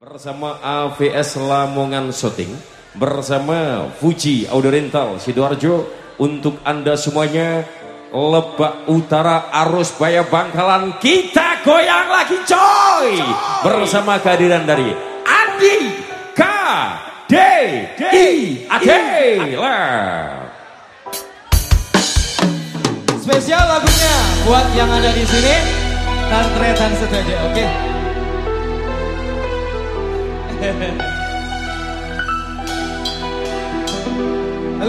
bersama AVS Lamongan Shooting bersama Fuji Audio Rental Sidoarjo untuk Anda semuanya Lebak Utara Arus Baya Bangkalan kita goyang lagi coy! Bersama kehadiran dari Andi K D I A D Spesial lagunya buat yang ada di sini dan tretan saja, oke? Leha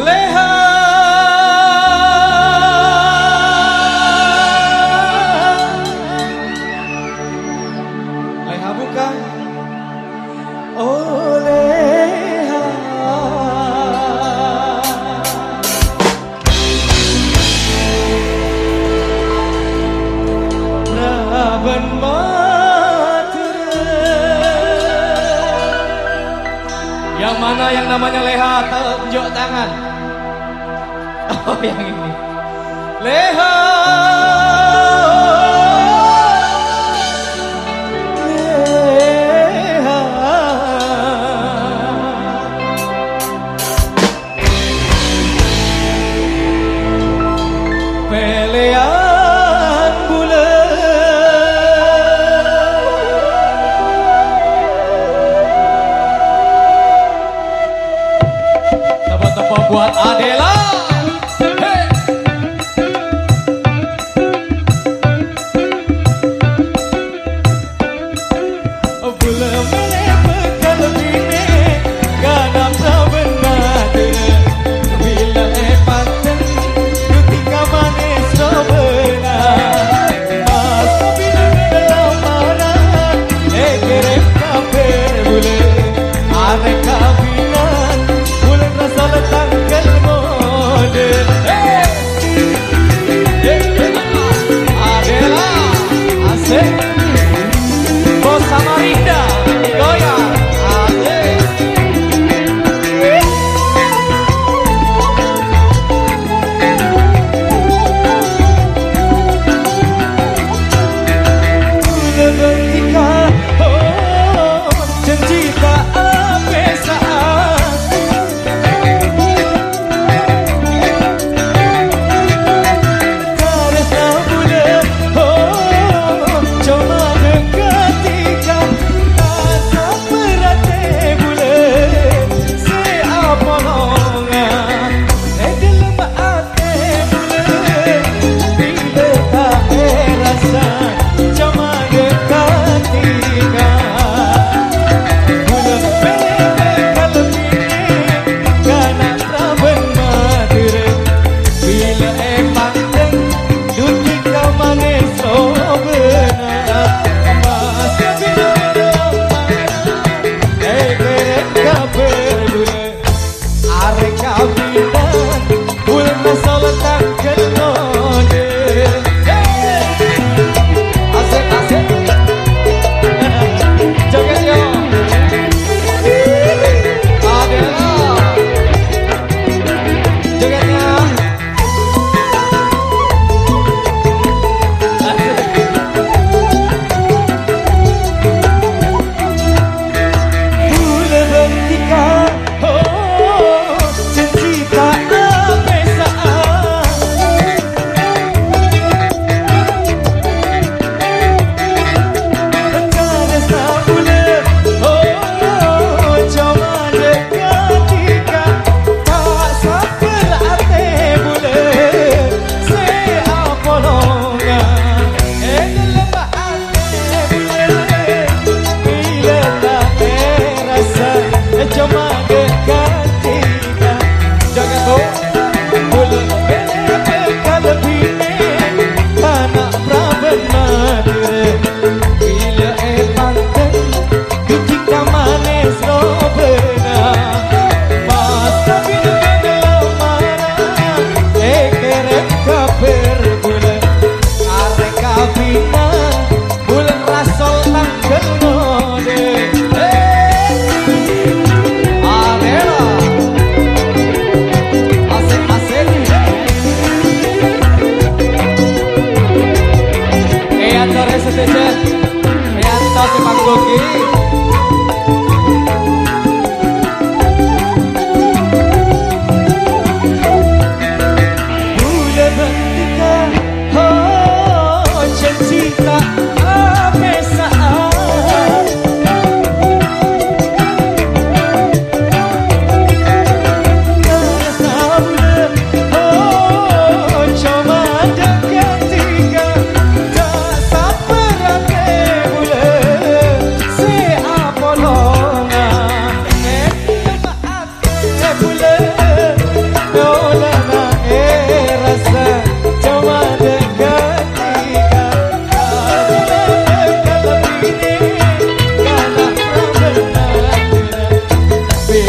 Leha mana yang namanya Leha? Tunjuk tangan. Oh yang ini. Leha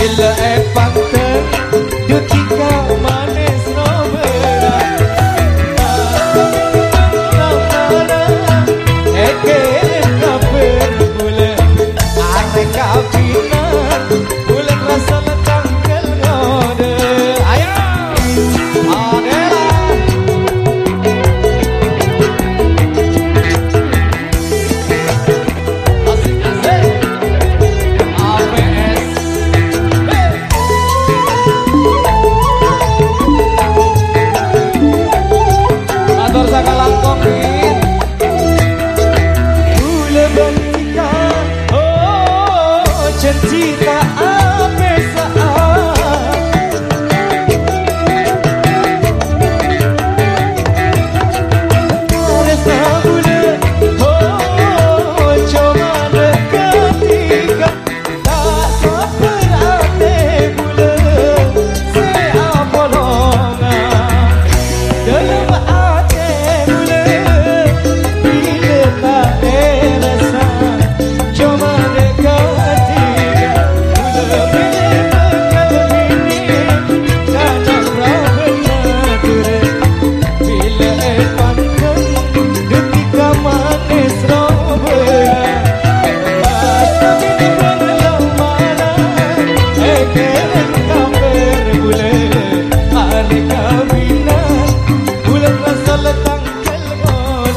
illa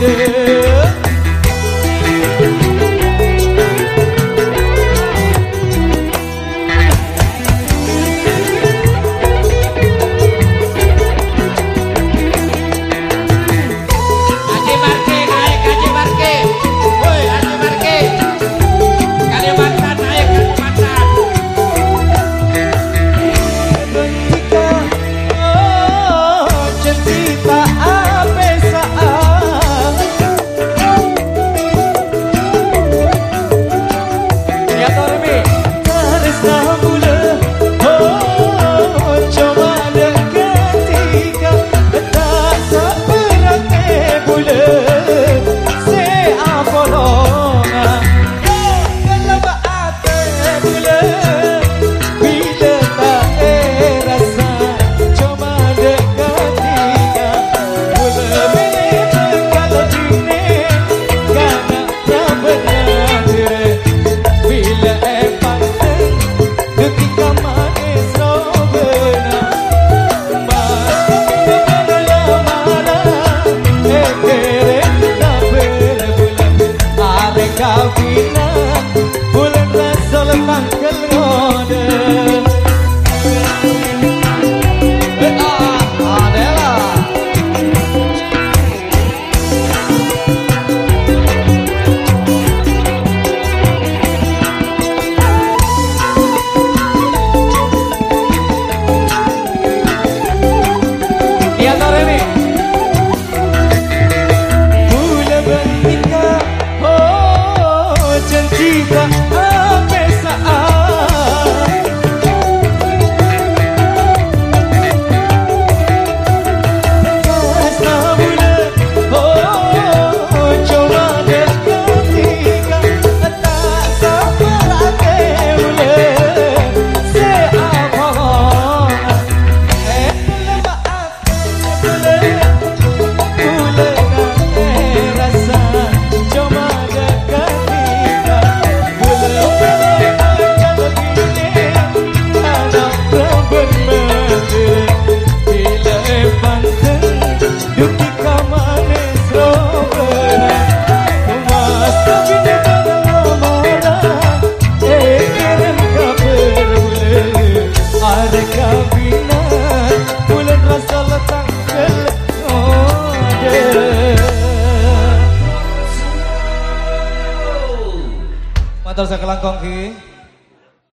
ayer. Matur sekelangkong ki.